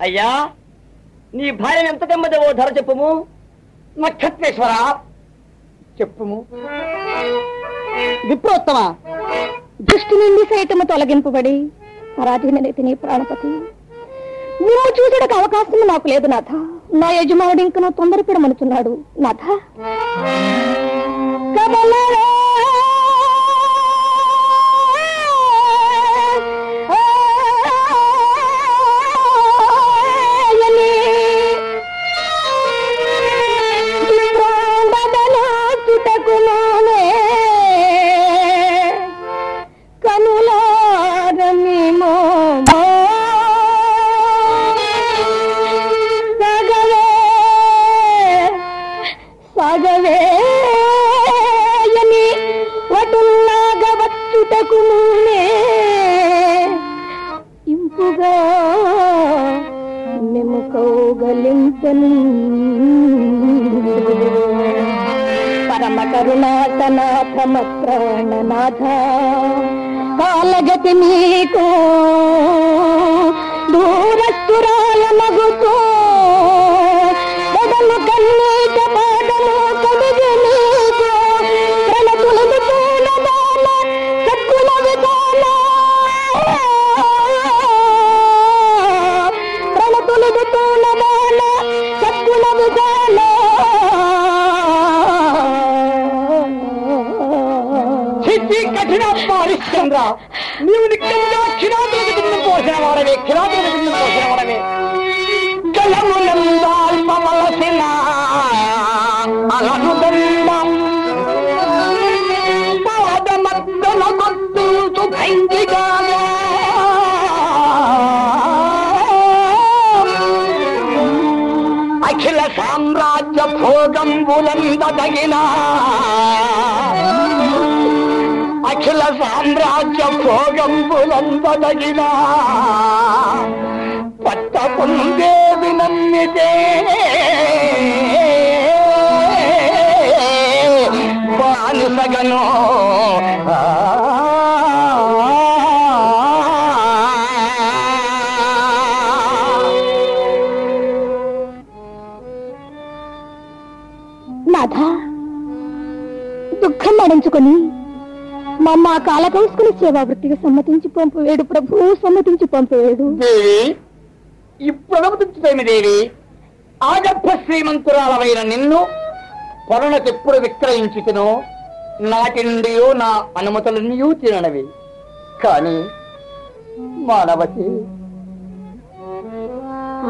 అయ్యా నీ భార్యను ఎంత తెమ్మదేవో ధర చెప్పుము. నక్షత్రేశ్వర. చెప్పుము. విప్రోత్తమ దృష్టి నుండి సైతము తొలగింపబడి పరాధీనైతే నీ ప్రాణపతి. నిన్ను చూసడానికి అవకాశం నాకు లేదు నాథ. నా యజమానుడు ఇంకనూ తొందరపడమనుచున్నాడు నాథ. కమలరా समाधा कालगत मीको ఈ కఠిన హరిశ్చంద్ర నీవు నిత్యంగా క్షిరాతులకు బిందం పోసిన వాడవే క్షిరాతులకు బిందం పోసిన వాడవే. జలములందాల్పవలసిన అలనుదండ పాదమద్దల కొట్టుతూ భంగిగాగా అఖిల సామ్రాజ్య భోగంబులందగిన అఖిల సామ్రాజ్య భోగంబులందగిన పట్ట పొందేవి నమ్మితే బానిసగను. నాథ దుఃఖం నడించుకొని మా కాలకౌసుకుని సేవా వృత్తికి సమ్మతించి పంపవేడు. ప్రభు సమ్మతించి పంపవేడు. దేవి ఇప్పుడు దేవి. ఆగర్భ శ్రీమంతురాలమైన నిన్ను పొరణకెప్పుడు విక్రయించుతునో నాటి నుండియో నా అనుమతులన్నయూ తిననవి కాని మానవతి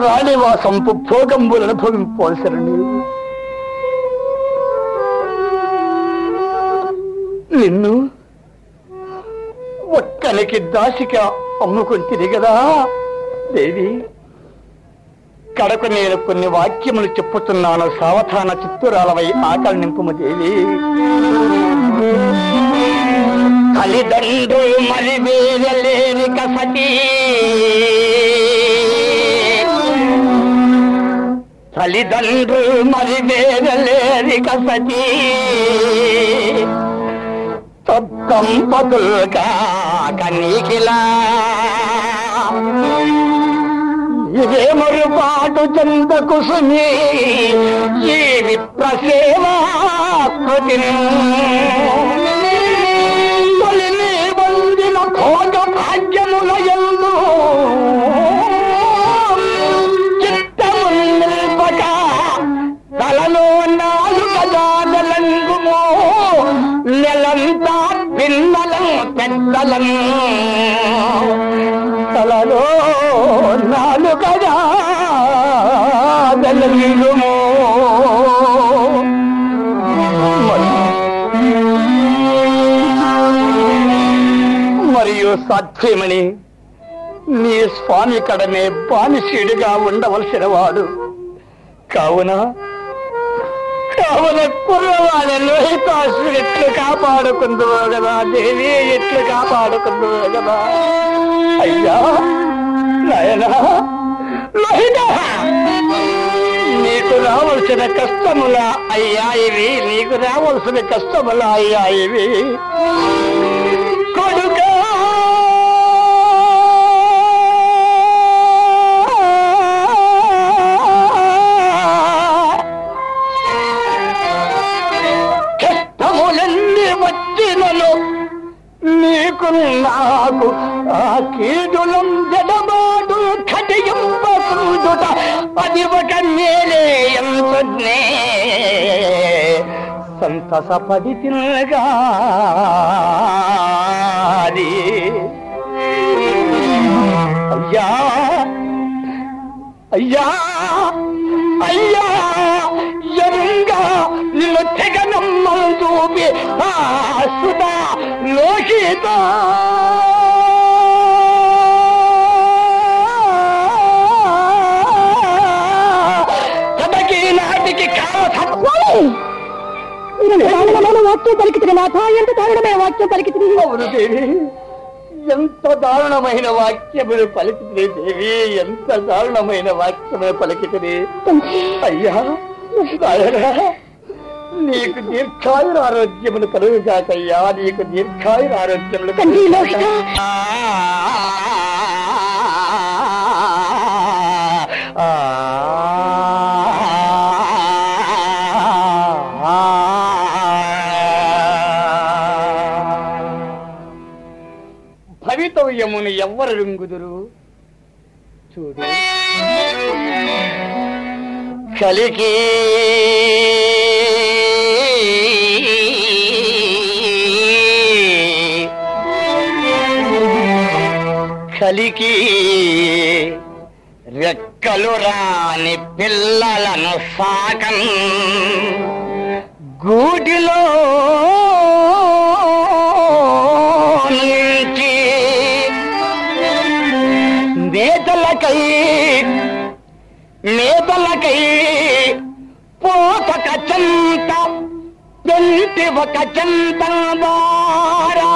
రాణివాసంపు భోగంబులు అనుభవింపవలసిన నిన్ను ఒక్కనికి దాసిక అమ్ముకుంటుంది కదా దేవి కడకు నేను కొన్ని వాక్యములు చెప్పుతున్నాను. సావధాన చిత్తురాలవై ఆకలి నింపుము దేవి. తల్లిదండ్రు మరి వేరలేని కసటి. తల్లిదండ్రు మరి వేరలేని కసటి. దంపతులుగా కనీకిలా. ఇదే మరుపాటు చంద కుసుమి ఈ విప్రసేవాకృతి తొలిని వందిన భోగ భాగ్యముల ఎందు మరియు సాధ్యమని నీ స్వామి కడనే బానిసీడిగా ఉండవలసిన వాడు కావున కావున కుర్రవాళ్ళ లోహితాసుడు ఎట్లు కాపాడుకుందువో కదా దేవి ఎట్లు కాపాడుకుందువో కదా అయ్యా నాయనా లోహిత నీకు రావలసిన కష్టముల అయ్యా ఇవి నీకు రావలసిన కష్టముల అయ్యా ఇవి. కాకు ఆ కీడులం జడబాడు కటియంపకుందుట అది ఒక మేలేయంతునే సంతసపడి తిన్నగాది. అయ్యా అయ్యా అయ్యా ఎరుంగా నిన్ను తెగ చూపి ఆ సుదా లోకిత కథకి నాటికి దారుణమైన వాక్యం పలికితిరి నాథ ఎంత దారుణమైన వాక్యం పలికితిరి అవును దేవి ఎంత దారుణమైన వాక్యములు పలికితే దేవి ఎంత దారుణమైన వాక్యములు పలికితే అయ్యా నీకు దీర్ఘాయుర ఆరోగ్యములు కలుగుగాకయ్యా. నీకు దీర్ఘాయుర ఆరోగ్యములు భవితవ్యమును ఎవ్వరు రుంగుదురు? చూడు. కలికి కలికి రెక్కలు రాని పిల్లలను సాకం. గూటిలో నుంచి మేతలకై మేతలకై పోతక కచంత పెంటి ఒక చెంత వారా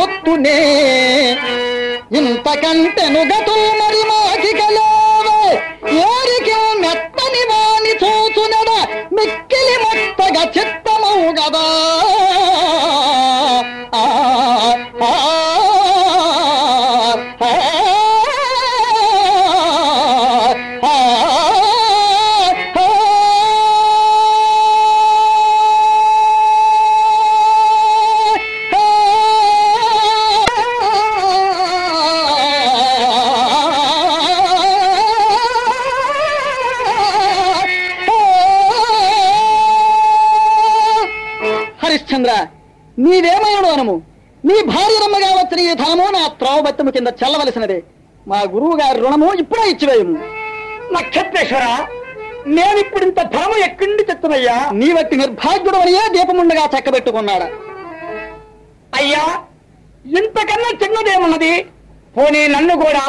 పొత్తునే. ఇంతకంటెను గతులు మరి నీవేమైనడు అనము? నీ భార్య రమ్మగా వచ్చిన ఈ ధనము నా త్రోవబత్తము కింద చల్లవలసినదే. మా గురువు గారి రుణము ఇప్పుడే ఇచ్చివేయము. నక్షత్రేశ్వర నేనిప్పుడు ఇంత ధనము ఎక్కడి తెస్తున్నయ్యా నీ వట్టి నిర్భాగ్యుడు అనియే దీపముండగా చక్కబెట్టుకున్నాడా. అయ్యా ఇంతకన్నా చిన్నదేమున్నది? పోనీ నన్ను కూడా.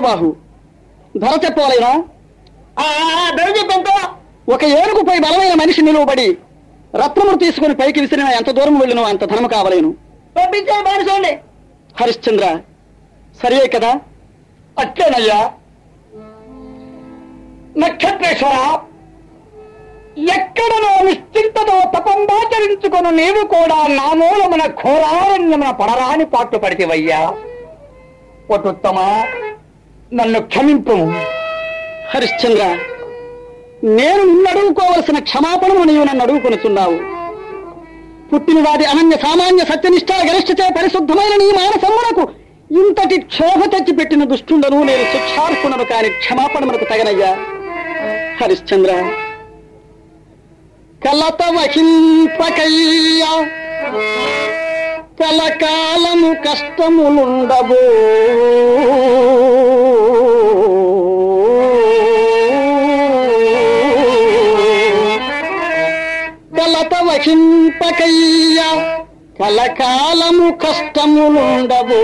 వీరబాహు ధర చెప్పవలేనా? ధర చెప్పంతో? ఒక ఏనుగుపై బలమైన మనిషి నిలువబడి రత్నములు తీసుకుని పైకి విసిరిన ఎంత దూరం వెళ్ళినో అంత ధనము కావలేను. పంపించే బానిసండి హరిశ్చంద్ర సరియే కదా? అట్లేనయ్యా నక్షత్రేశ్వర ఎక్కడనో నిశ్చింతతో తపంబాచరించుకొని నీవు కూడా నా మూలమున ఘోరారణ్యమున పడరాని పాటు పడితేవయ్యా. ఒటుత్తమా నన్ను క్షమింపు. హరిశ్చంద్ర నేను నిన్నడుగుకోవలసిన క్షమాపణము నీవు నన్ను అడుగుకొనుచున్నావు. పుట్టినవాది అనన్య సామాన్య సత్యనిష్ట గరిష్టచే పరిశుద్ధమైన నీ మానసమునకు ఇంతటి క్షోభ తెచ్చిపెట్టిన దుష్టుండను నేను శిక్షార్పునను కాని క్షమాపణ మనకు తగనయ్యా. హరిశ్చంద్ర కలత వహింపకయ్యా. కలకాలము కష్టములుండబో. వహింపకయ్యా కలకాలము కష్టములుండబో